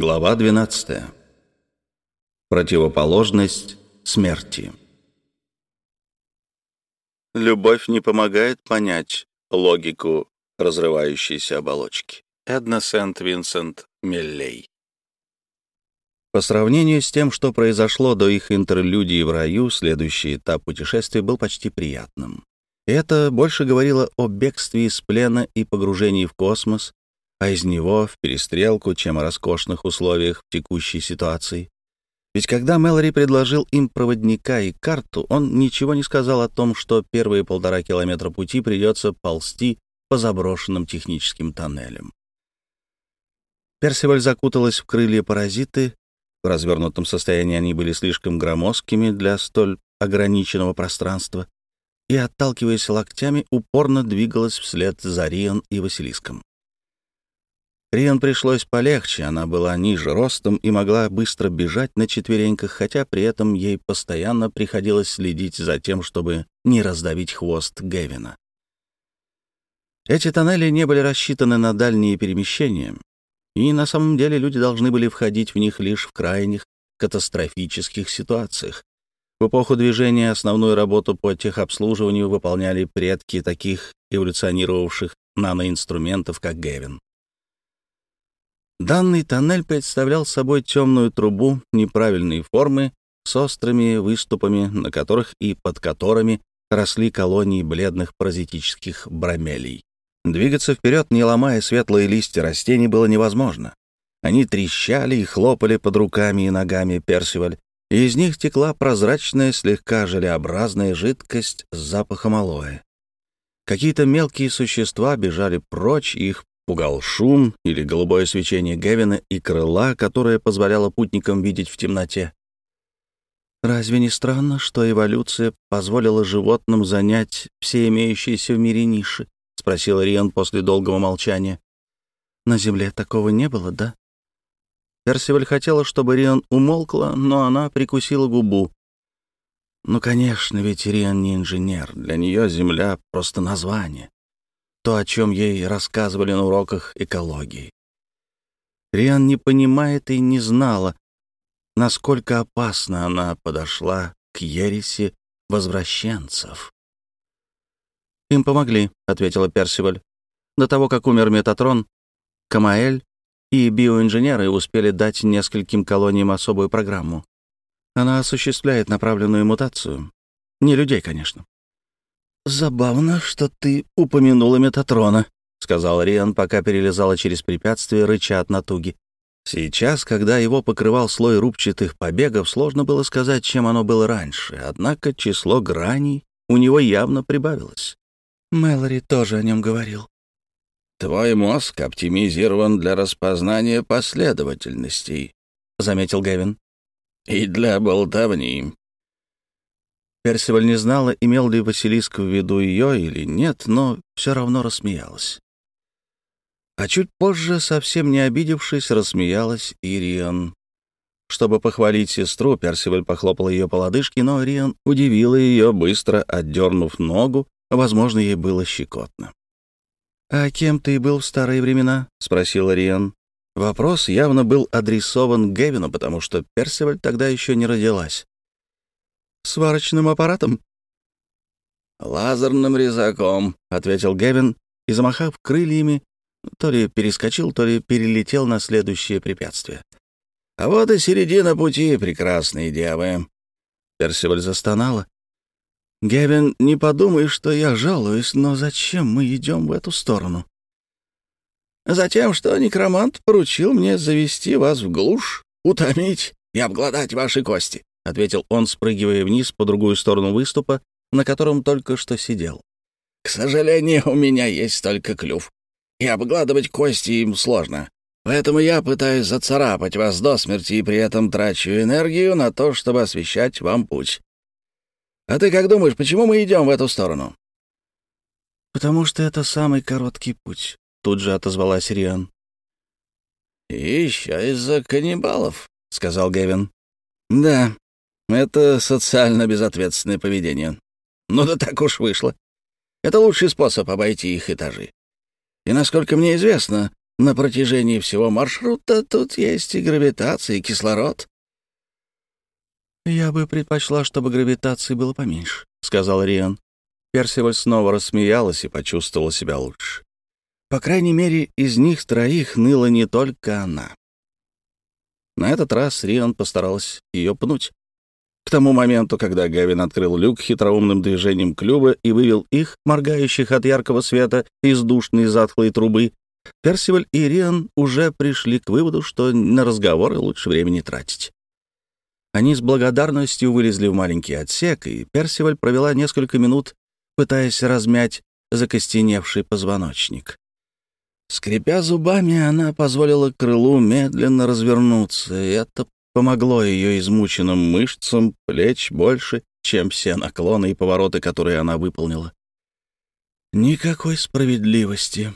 Глава 12. Противоположность смерти. Любовь не помогает понять логику разрывающейся оболочки. Эдна Сент-Винсент Меллей. По сравнению с тем, что произошло до их интерлюдии в раю, следующий этап путешествия был почти приятным. Это больше говорило о бегстве из плена и погружении в космос, а из него в перестрелку, чем о роскошных условиях в текущей ситуации. Ведь когда Мэлори предложил им проводника и карту, он ничего не сказал о том, что первые полтора километра пути придется ползти по заброшенным техническим тоннелям. Персиваль закуталась в крылья паразиты. В развернутом состоянии они были слишком громоздкими для столь ограниченного пространства и, отталкиваясь локтями, упорно двигалась вслед за Рион и Василиском. Риан пришлось полегче, она была ниже ростом и могла быстро бежать на четвереньках, хотя при этом ей постоянно приходилось следить за тем, чтобы не раздавить хвост Гевина. Эти тоннели не были рассчитаны на дальние перемещения, и на самом деле люди должны были входить в них лишь в крайних катастрофических ситуациях. В эпоху движения основную работу по техобслуживанию выполняли предки таких эволюционировавших наноинструментов, как Гевин. Данный тоннель представлял собой темную трубу неправильной формы с острыми выступами, на которых и под которыми росли колонии бледных паразитических бромелей. Двигаться вперед, не ломая светлые листья растений, было невозможно. Они трещали и хлопали под руками и ногами Персиваль, и из них текла прозрачная, слегка желеобразная жидкость с запахом алоэ. Какие-то мелкие существа бежали прочь, их Пугал шум или голубое свечение Гевина и крыла, которое позволяло путникам видеть в темноте. Разве не странно, что эволюция позволила животным занять все имеющиеся в мире ниши? — спросил Риан после долгого молчания. «На Земле такого не было, да?» Персиваль хотела, чтобы Риан умолкла, но она прикусила губу. Ну, конечно, ведь Риан не инженер. Для нее Земля — просто название то, о чем ей рассказывали на уроках экологии. Риан не понимает и не знала, насколько опасно она подошла к ереси возвращенцев. «Им помогли», — ответила Персиваль. «До того, как умер Метатрон, Камаэль и биоинженеры успели дать нескольким колониям особую программу. Она осуществляет направленную мутацию. Не людей, конечно. «Забавно, что ты упомянула Метатрона», — сказал Риан, пока перелезала через препятствие, рыча от натуги. Сейчас, когда его покрывал слой рубчатых побегов, сложно было сказать, чем оно было раньше, однако число граней у него явно прибавилось. Мэлори тоже о нем говорил. «Твой мозг оптимизирован для распознания последовательностей», — заметил Гевин. «И для болтовни. Персиваль не знала, имел ли Василиск в виду ее или нет, но все равно рассмеялась. А чуть позже, совсем не обидевшись, рассмеялась Ириан. Чтобы похвалить сестру, Персиваль похлопал ее по лодыжке, но Риан удивила ее, быстро отдернув ногу, возможно, ей было щекотно. «А кем ты был в старые времена?» — спросила Риан. Вопрос явно был адресован Гевину, потому что Персиваль тогда еще не родилась сварочным аппаратом?» «Лазерным резаком», — ответил Гевин и, замахав крыльями, то ли перескочил, то ли перелетел на следующее препятствие. «А вот и середина пути, прекрасные девы». Персиваль застонала. «Гевин, не подумай, что я жалуюсь, но зачем мы идем в эту сторону?» «Затем, что некромант поручил мне завести вас в глушь, утомить и обглодать ваши кости. — ответил он, спрыгивая вниз по другую сторону выступа, на котором только что сидел. «К сожалению, у меня есть только клюв, и обгладывать кости им сложно. Поэтому я пытаюсь зацарапать вас до смерти и при этом трачу энергию на то, чтобы освещать вам путь. А ты как думаешь, почему мы идем в эту сторону?» «Потому что это самый короткий путь», — тут же отозвалась Риан. «И еще из-за каннибалов», — сказал Гевин. «Да, это социально безответственное поведение. Ну да так уж вышло. Это лучший способ обойти их этажи. И, насколько мне известно, на протяжении всего маршрута тут есть и гравитация, и кислород». «Я бы предпочла, чтобы гравитации было поменьше», — сказал Риан. Персиваль снова рассмеялась и почувствовала себя лучше. По крайней мере, из них троих ныла не только она. На этот раз Риан постаралась ее пнуть. К тому моменту, когда Гавин открыл люк хитроумным движением клюва и вывел их, моргающих от яркого света, из душной затхлой трубы, Персиваль и Риан уже пришли к выводу, что на разговоры лучше времени тратить. Они с благодарностью вылезли в маленький отсек, и Персиваль провела несколько минут, пытаясь размять закостеневший позвоночник. Скрипя зубами, она позволила крылу медленно развернуться, и это помогло ее измученным мышцам плеч больше, чем все наклоны и повороты, которые она выполнила. Никакой справедливости.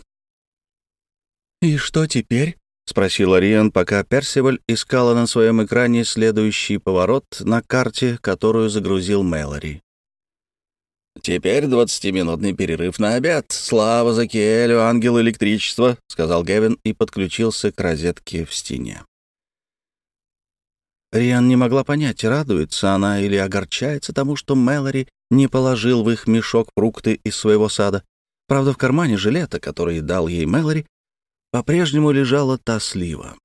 «И что теперь?» — спросила Риан, пока Персиваль искала на своем экране следующий поворот на карте, которую загрузил Мэлори. «Теперь двадцатиминутный перерыв на обед. Слава Закиэлю, ангел электричества», — сказал Гевин и подключился к розетке в стене. Риан не могла понять, радуется она или огорчается тому, что Мэлори не положил в их мешок фрукты из своего сада. Правда, в кармане жилета, который дал ей Мэлори, по-прежнему лежала та слива.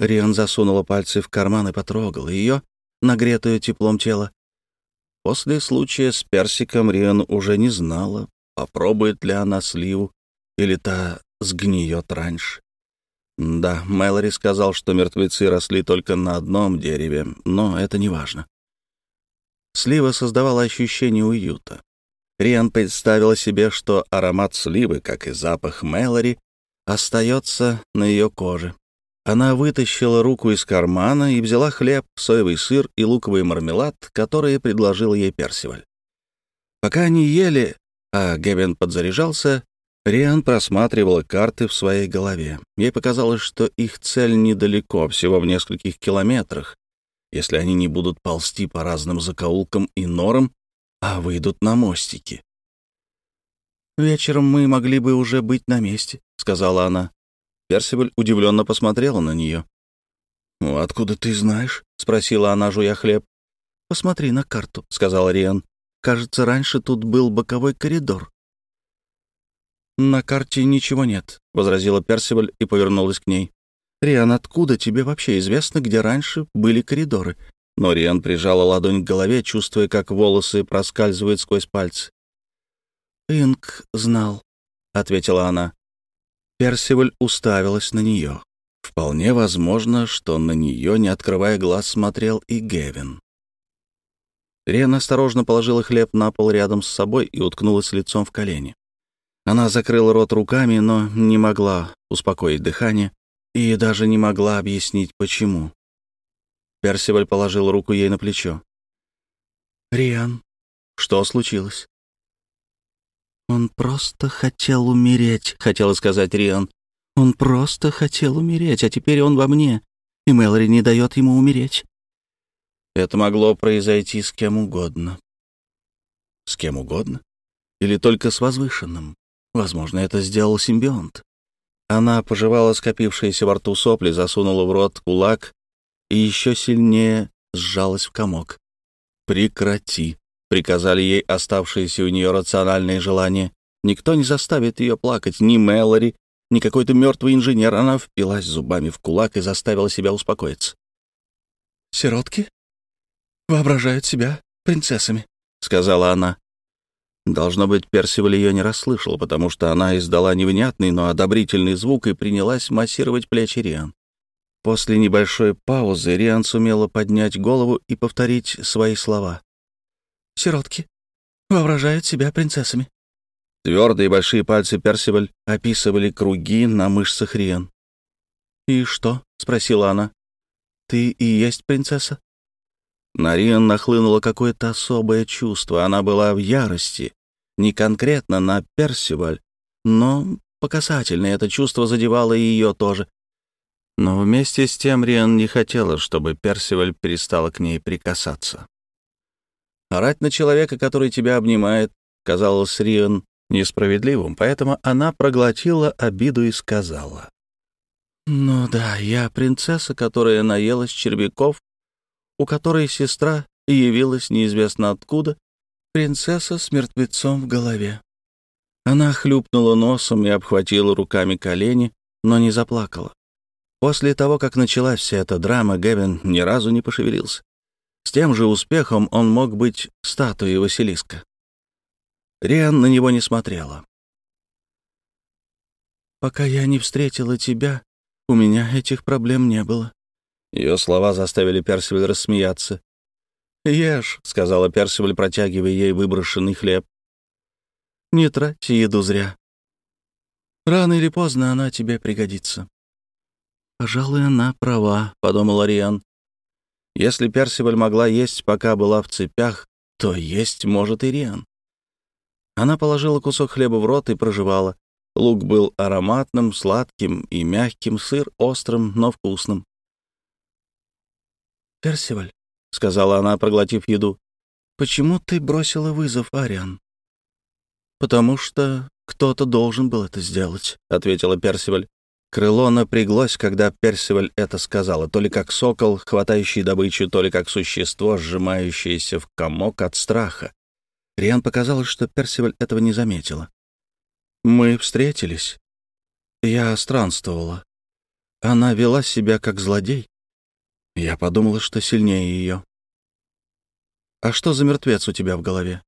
Риан засунула пальцы в карман и потрогала ее, нагретую теплом тела. После случая с персиком Риан уже не знала, попробует ли она сливу или та сгниет раньше. Да, Мэлори сказал, что мертвецы росли только на одном дереве, но это не важно. Слива создавала ощущение уюта. Риан представила себе, что аромат сливы, как и запах Мэлори, остается на ее коже. Она вытащила руку из кармана и взяла хлеб, соевый сыр и луковый мармелад, которые предложил ей Персиваль. Пока они ели, а Гевин подзаряжался, Риан просматривала карты в своей голове. Ей показалось, что их цель недалеко, всего в нескольких километрах, если они не будут ползти по разным закоулкам и норам, а выйдут на мостики. «Вечером мы могли бы уже быть на месте», — сказала она. Персибель удивленно посмотрела на нее. «Ну, «Откуда ты знаешь?» — спросила она, жуя хлеб. «Посмотри на карту», — сказал Риан. «Кажется, раньше тут был боковой коридор». «На карте ничего нет», — возразила Персибель и повернулась к ней. «Риан, откуда тебе вообще известно, где раньше были коридоры?» Но Риан прижала ладонь к голове, чувствуя, как волосы проскальзывают сквозь пальцы. «Инк знал», — ответила она. Персиваль уставилась на нее. Вполне возможно, что на нее, не открывая глаз, смотрел и Гевин. Рен осторожно положила хлеб на пол рядом с собой и уткнулась лицом в колени. Она закрыла рот руками, но не могла успокоить дыхание и даже не могла объяснить, почему. Персиваль положил руку ей на плечо. «Риан, что случилось?» «Он просто хотел умереть», — хотела сказать Риан. «Он просто хотел умереть, а теперь он во мне, и Мэлори не дает ему умереть». Это могло произойти с кем угодно. С кем угодно? Или только с возвышенным? Возможно, это сделал симбионт. Она пожевала скопившиеся во рту сопли, засунула в рот кулак и еще сильнее сжалась в комок. «Прекрати», приказали ей оставшиеся у нее рациональные желания. Никто не заставит ее плакать, ни Мэлори, ни какой-то мертвый инженер. Она впилась зубами в кулак и заставила себя успокоиться. «Сиротки воображают себя принцессами», — сказала она. Должно быть, Персиваль ее не расслышал, потому что она издала невнятный, но одобрительный звук и принялась массировать плечи Риан. После небольшой паузы Риан сумела поднять голову и повторить свои слова сиротки. Воображают себя принцессами». Твердые большие пальцы Персиваль описывали круги на мышцах Риан. «И что?» — спросила она. «Ты и есть принцесса?» На Риан нахлынуло какое-то особое чувство. Она была в ярости. Не конкретно на Персиваль, но по касательной это чувство задевало и ее тоже. Но вместе с тем Риан не хотела, чтобы Персиваль перестала к ней прикасаться. Орать на человека, который тебя обнимает, казалось Риан несправедливым, поэтому она проглотила обиду и сказала. «Ну да, я принцесса, которая наелась червяков, у которой сестра явилась неизвестно откуда, принцесса с мертвецом в голове». Она хлюпнула носом и обхватила руками колени, но не заплакала. После того, как началась вся эта драма, Гевин ни разу не пошевелился. С тем же успехом он мог быть статуей Василиска. Риан на него не смотрела. «Пока я не встретила тебя, у меня этих проблем не было». Ее слова заставили Персиваль рассмеяться. «Ешь», — сказала Персиваль, протягивая ей выброшенный хлеб. «Не трать еду зря. Рано или поздно она тебе пригодится». «Пожалуй, она права», — подумал Ариан. «Если Персиваль могла есть, пока была в цепях, то есть может и Риан». Она положила кусок хлеба в рот и проживала. Лук был ароматным, сладким и мягким, сыр острым, но вкусным. «Персиваль», — сказала она, проглотив еду, — «почему ты бросила вызов, Ариан?» «Потому что кто-то должен был это сделать», — ответила Персиваль. Крыло напряглось, когда Персиваль это сказала, то ли как сокол, хватающий добычу, то ли как существо, сжимающееся в комок от страха. Риан показалось, что Персиваль этого не заметила. Мы встретились. Я странствовала. Она вела себя как злодей. Я подумала, что сильнее ее. «А что за мертвец у тебя в голове?»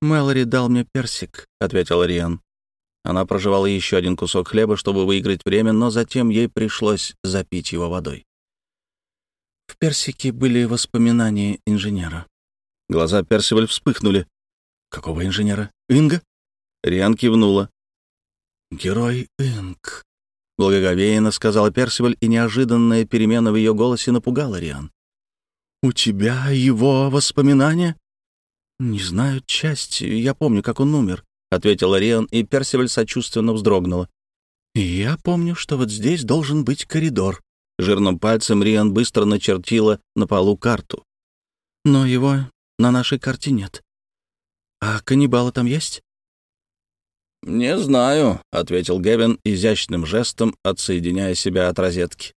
«Мэлори дал мне персик», — ответила Риан. Она проживала еще один кусок хлеба, чтобы выиграть время, но затем ей пришлось запить его водой. В персике были воспоминания инженера. Глаза Персиваль вспыхнули. «Какого инженера? Инга?» Риан кивнула. «Герой Инг», — благоговейно сказала Персиваль, и неожиданная перемена в ее голосе напугала Риан. «У тебя его воспоминания?» «Не знаю, часть. Я помню, как он умер», — ответила Риан, и Персиваль сочувственно вздрогнула. «Я помню, что вот здесь должен быть коридор». Жирным пальцем Риан быстро начертила на полу карту. «Но его на нашей карте нет. А каннибалы там есть?» «Не знаю», — ответил Гевин изящным жестом, отсоединяя себя от розетки.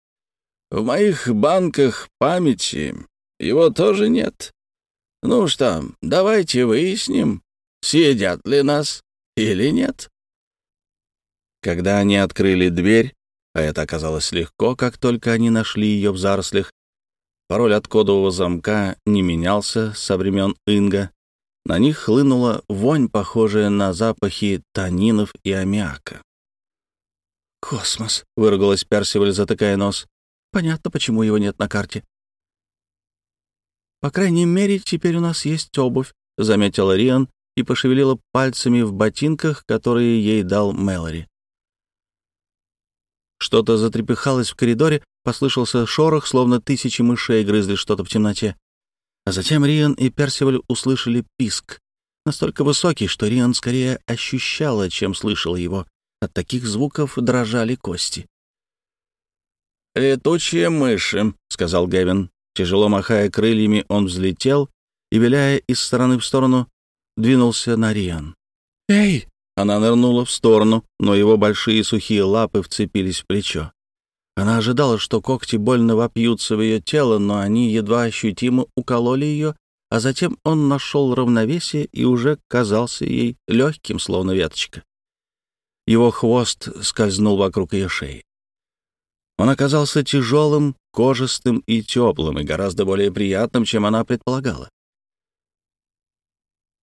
«В моих банках памяти его тоже нет. Ну что, давайте выясним, съедят ли нас или нет». Когда они открыли дверь, а это оказалось легко, как только они нашли ее в зарослях, пароль от кодового замка не менялся со времен Инга, на них хлынула вонь, похожая на запахи танинов и аммиака. «Космос!» — выругалась Персиваль, затыкая нос. «Понятно, почему его нет на карте». «По крайней мере, теперь у нас есть обувь», — заметила Риан и пошевелила пальцами в ботинках, которые ей дал Мэлори. Что-то затрепыхалось в коридоре, послышался шорох, словно тысячи мышей грызли что-то в темноте. А затем Риан и Персиваль услышали писк, настолько высокий, что Риан скорее ощущала, чем слышала его. От таких звуков дрожали кости. «Летучие мыши», — сказал Гевин. Тяжело махая крыльями, он взлетел и, виляя из стороны в сторону, двинулся на Риан. «Эй!» — она нырнула в сторону, но его большие сухие лапы вцепились в плечо. Она ожидала, что когти больно вопьются в ее тело, но они едва ощутимо укололи ее, а затем он нашел равновесие и уже казался ей легким, словно веточка. Его хвост скользнул вокруг ее шеи. Он оказался тяжелым, кожистым и теплым, и гораздо более приятным, чем она предполагала.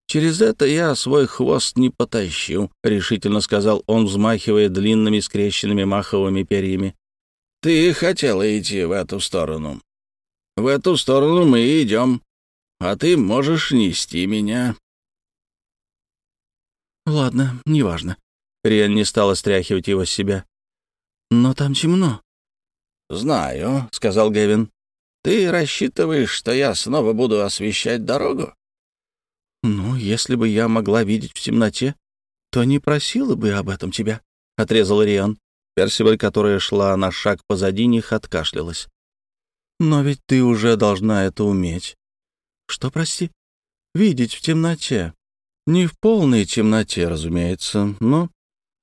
«Через это я свой хвост не потащу», — решительно сказал он, взмахивая длинными скрещенными маховыми перьями. Ты хотела идти в эту сторону. В эту сторону мы идем, а ты можешь нести меня». «Ладно, неважно». Риан не стала стряхивать его с себя. «Но там темно». «Знаю», — сказал Гевин. «Ты рассчитываешь, что я снова буду освещать дорогу?» «Ну, если бы я могла видеть в темноте, то не просила бы об этом тебя», — отрезал Риан. Персиваль, которая шла на шаг позади них, откашлялась. «Но ведь ты уже должна это уметь». «Что, прости?» «Видеть в темноте. Не в полной темноте, разумеется, но...»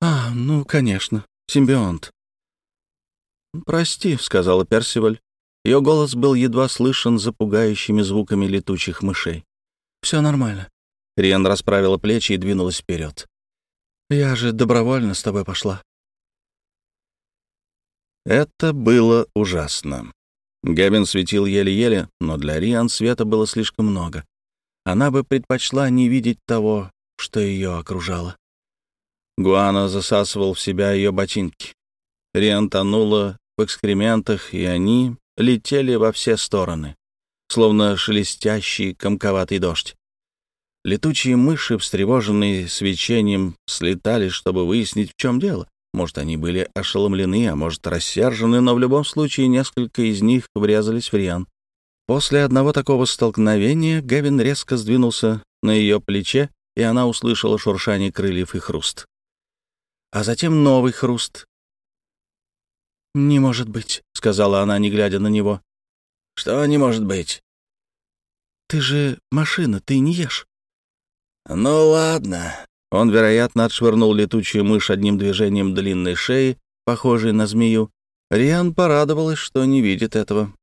«А, ну, конечно, симбионт». «Прости», — сказала Персиваль. Ее голос был едва слышен за пугающими звуками летучих мышей. «Все нормально». Риан расправила плечи и двинулась вперед. «Я же добровольно с тобой пошла». Это было ужасно. Гэбин светил еле-еле, но для Риан света было слишком много. Она бы предпочла не видеть того, что ее окружало. Гуана засасывал в себя ее ботинки. Риан тонула в экскрементах, и они летели во все стороны, словно шелестящий комковатый дождь. Летучие мыши, встревоженные свечением, слетали, чтобы выяснить, в чем дело. Может, они были ошеломлены, а может, рассержены, но в любом случае несколько из них врезались в Риан. После одного такого столкновения Гевин резко сдвинулся на ее плече, и она услышала шуршание крыльев и хруст. А затем новый хруст. «Не может быть», — сказала она, не глядя на него. «Что не может быть?» «Ты же машина, ты не ешь». «Ну ладно», он, вероятно, отшвырнул летучую мышь одним движением длинной шеи, похожей на змею. Риан порадовалась, что не видит этого.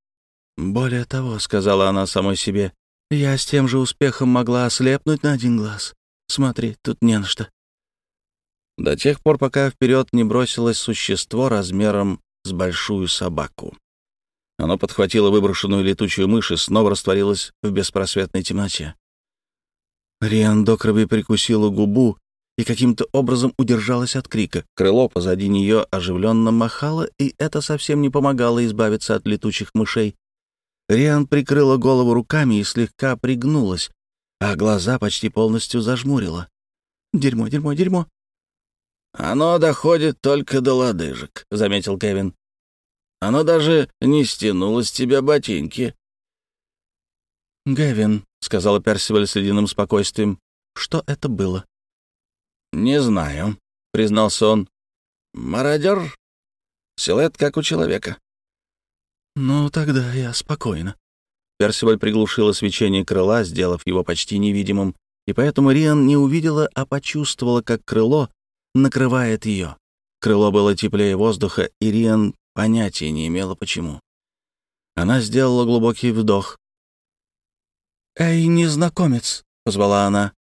«Более того», — сказала она самой себе, — «я с тем же успехом могла ослепнуть на один глаз. Смотри, тут не на что». До тех пор, пока вперед не бросилось существо размером с большую собаку. Оно подхватило выброшенную летучую мышь и снова растворилось в беспросветной темноте. Риан до крови прикусила губу и каким-то образом удержалась от крика. Крыло позади нее оживленно махало, и это совсем не помогало избавиться от летучих мышей. Риан прикрыла голову руками и слегка пригнулась, а глаза почти полностью зажмурила. «Дерьмо, дерьмо, дерьмо!» «Оно доходит только до лодыжек», — заметил Кевин. «Оно даже не стянуло с тебя ботинки». «Гевин», — сказала Персиваль с ледяным спокойствием, — «что это было?» «Не знаю», — признался он. «Мародер? Силуэт, как у человека». «Ну, тогда я спокойно». Персиваль приглушила свечение крыла, сделав его почти невидимым, и поэтому Риан не увидела, а почувствовала, как крыло накрывает ее. Крыло было теплее воздуха, и Риан понятия не имела, почему. Она сделала глубокий вдох, «Эй, незнакомец!» — позвала она.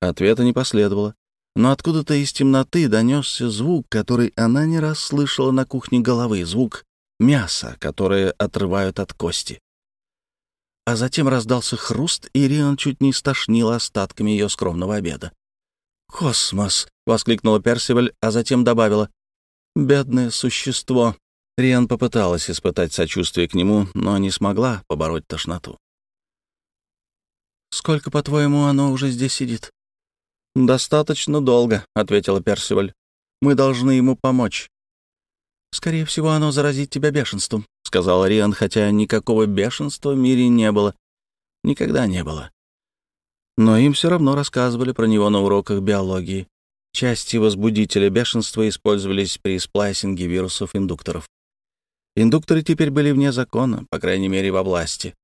Ответа не последовало, но откуда-то из темноты донесся звук, который она не раз слышала на кухне головы, звук мяса, которое отрывают от кости. А затем раздался хруст, и Риан чуть не стошнила остатками ее скромного обеда. «Космос!» — воскликнула Персиваль, а затем добавила. «Бедное существо!» Риан попыталась испытать сочувствие к нему, но не смогла побороть тошноту. «Сколько, по-твоему, оно уже здесь сидит?» «Достаточно долго», — ответила Персиваль. «Мы должны ему помочь». «Скорее всего, оно заразит тебя бешенством», — сказал Риан, хотя никакого бешенства в мире не было. Никогда не было. Но им все равно рассказывали про него на уроках биологии. Части возбудителя бешенства использовались при сплайсинге вирусов-индукторов. Индукторы теперь были вне закона, по крайней мере, во власти.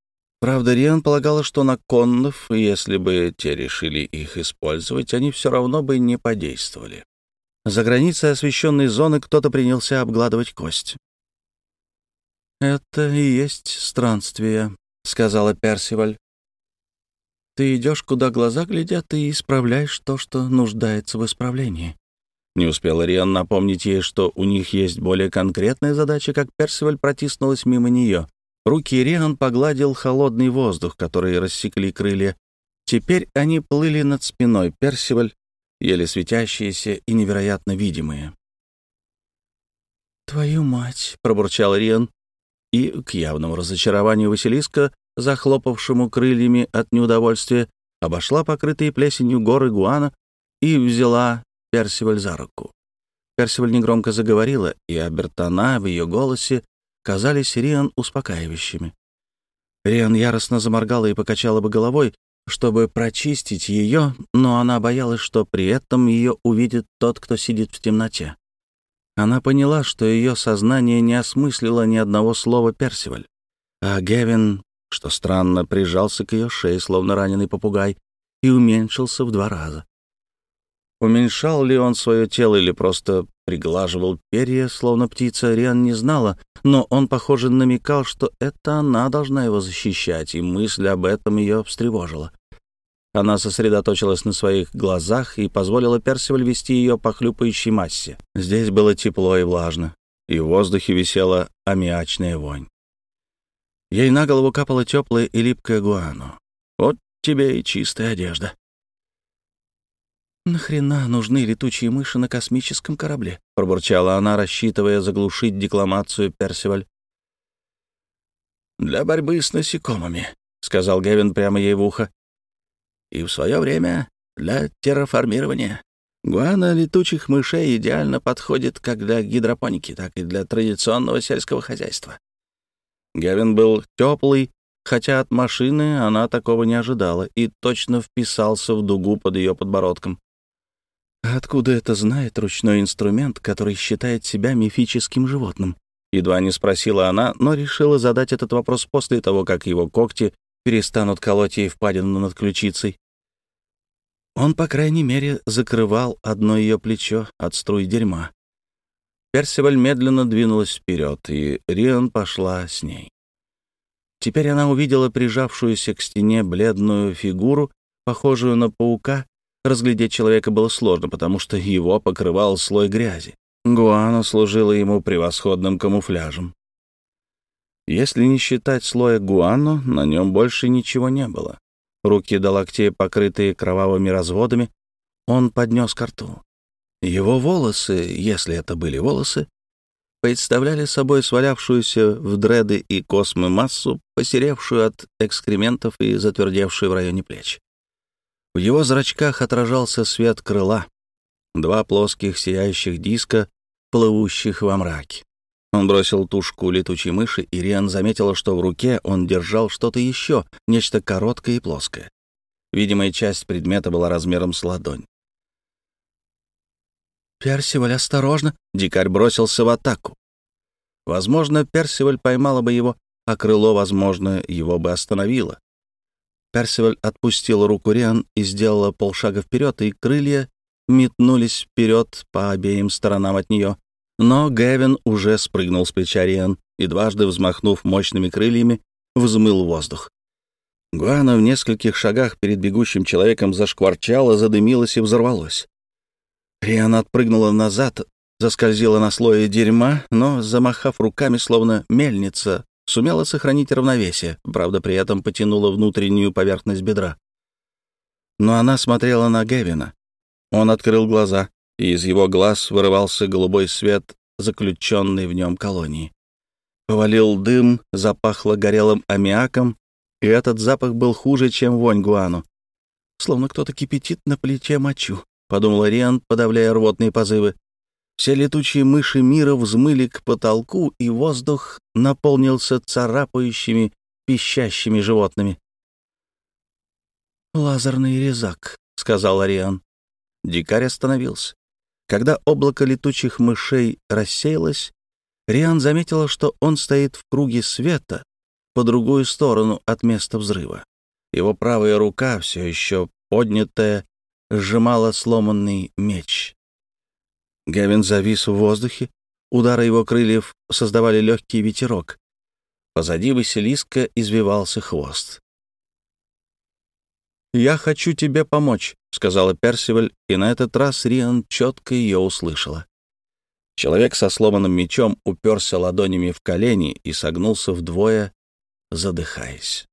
Правда, Риан полагала, что на коннов, если бы те решили их использовать, они все равно бы не подействовали. За границей освещенной зоны кто-то принялся обгладывать кость. «Это и есть странствие», — сказала Персиваль. «Ты идешь, куда глаза глядят, и исправляешь то, что нуждается в исправлении». Не успела Риан напомнить ей, что у них есть более конкретная задача, как Персиваль протиснулась мимо нее. Руки Риан погладил холодный воздух, который рассекли крылья. Теперь они плыли над спиной Персиваль, еле светящиеся и невероятно видимые. «Твою мать!» — пробурчал Риан, и, к явному разочарованию Василиска, захлопавшему крыльями от неудовольствия, обошла покрытые плесенью горы Гуана и взяла Персиваль за руку. Персиваль негромко заговорила, и обертона в ее голосе казались Риан успокаивающими. Риан яростно заморгала и покачала бы головой, чтобы прочистить ее, но она боялась, что при этом ее увидит тот, кто сидит в темноте. Она поняла, что ее сознание не осмыслило ни одного слова Персиваль. А Гевин, что странно, прижался к ее шее, словно раненый попугай, и уменьшился в два раза. Уменьшал ли он свое тело или просто приглаживал перья, словно птица, Риан не знала, но он, похоже, намекал, что это она должна его защищать, и мысль об этом ее встревожила. Она сосредоточилась на своих глазах и позволила Персиваль вести ее по хлюпающей массе. Здесь было тепло и влажно, и в воздухе висела аммиачная вонь. Ей на голову капала теплая и липкая гуану. Вот тебе и чистая одежда. «Нахрена нужны летучие мыши на космическом корабле?» — пробурчала она, рассчитывая заглушить декламацию Персиваль. «Для борьбы с насекомыми», — сказал Гевин прямо ей в ухо. «И в свое время для терраформирования. Гуана летучих мышей идеально подходит как для гидропоники, так и для традиционного сельского хозяйства». Гевин был теплый, хотя от машины она такого не ожидала, и точно вписался в дугу под ее подбородком. Откуда это знает ручной инструмент, который считает себя мифическим животным? Едва не спросила она, но решила задать этот вопрос после того, как его когти перестанут колоть ей впадину над ключицей. Он, по крайней мере, закрывал одно ее плечо от струй дерьма. Персиваль медленно двинулась вперед, и Риан пошла с ней. Теперь она увидела прижавшуюся к стене бледную фигуру, похожую на паука, Разглядеть человека было сложно, потому что его покрывал слой грязи. Гуана служила ему превосходным камуфляжем. Если не считать слоя гуану, на нем больше ничего не было. Руки до локтей, покрытые кровавыми разводами, он поднес к рту. Его волосы, если это были волосы, представляли собой свалявшуюся в дреды и космы массу, посеревшую от экскрементов и затвердевшую в районе плеч. В его зрачках отражался свет крыла, два плоских сияющих диска, плывущих во мраке. Он бросил тушку летучей мыши, и Риан заметила, что в руке он держал что-то еще, нечто короткое и плоское. Видимая часть предмета была размером с ладонь. «Персиваль, осторожно!» — дикарь бросился в атаку. Возможно, Персиваль поймала бы его, а крыло, возможно, его бы остановило. Персиваль отпустил руку Риан и сделала полшага вперед, и крылья метнулись вперед по обеим сторонам от нее. Но Гэвин уже спрыгнул с плеча Риан и, дважды взмахнув мощными крыльями, взмыл воздух. Гуана в нескольких шагах перед бегущим человеком зашкварчала, задымилась и взорвалась. Риан отпрыгнула назад, заскользила на слое дерьма, но, замахав руками, словно мельница, сумела сохранить равновесие, правда, при этом потянула внутреннюю поверхность бедра. Но она смотрела на Гевина. Он открыл глаза, и из его глаз вырывался голубой свет, заключенный в нем колонии. Повалил дым, запахло горелым аммиаком, и этот запах был хуже, чем вонь гуану. Словно кто-то кипятит на плите мочу, — подумал Риан, подавляя рвотные позывы. Все летучие мыши мира взмыли к потолку, и воздух наполнился царапающими, пищащими животными. «Лазерный резак», — сказал Ариан. Дикарь остановился. Когда облако летучих мышей рассеялось, Риан заметила, что он стоит в круге света по другую сторону от места взрыва. Его правая рука, все еще поднятая, сжимала сломанный меч. Гевин завис в воздухе, удары его крыльев создавали легкий ветерок. Позади Василиска извивался хвост. «Я хочу тебе помочь», — сказала Персиваль, и на этот раз Риан четко ее услышала. Человек со сломанным мечом уперся ладонями в колени и согнулся вдвое, задыхаясь.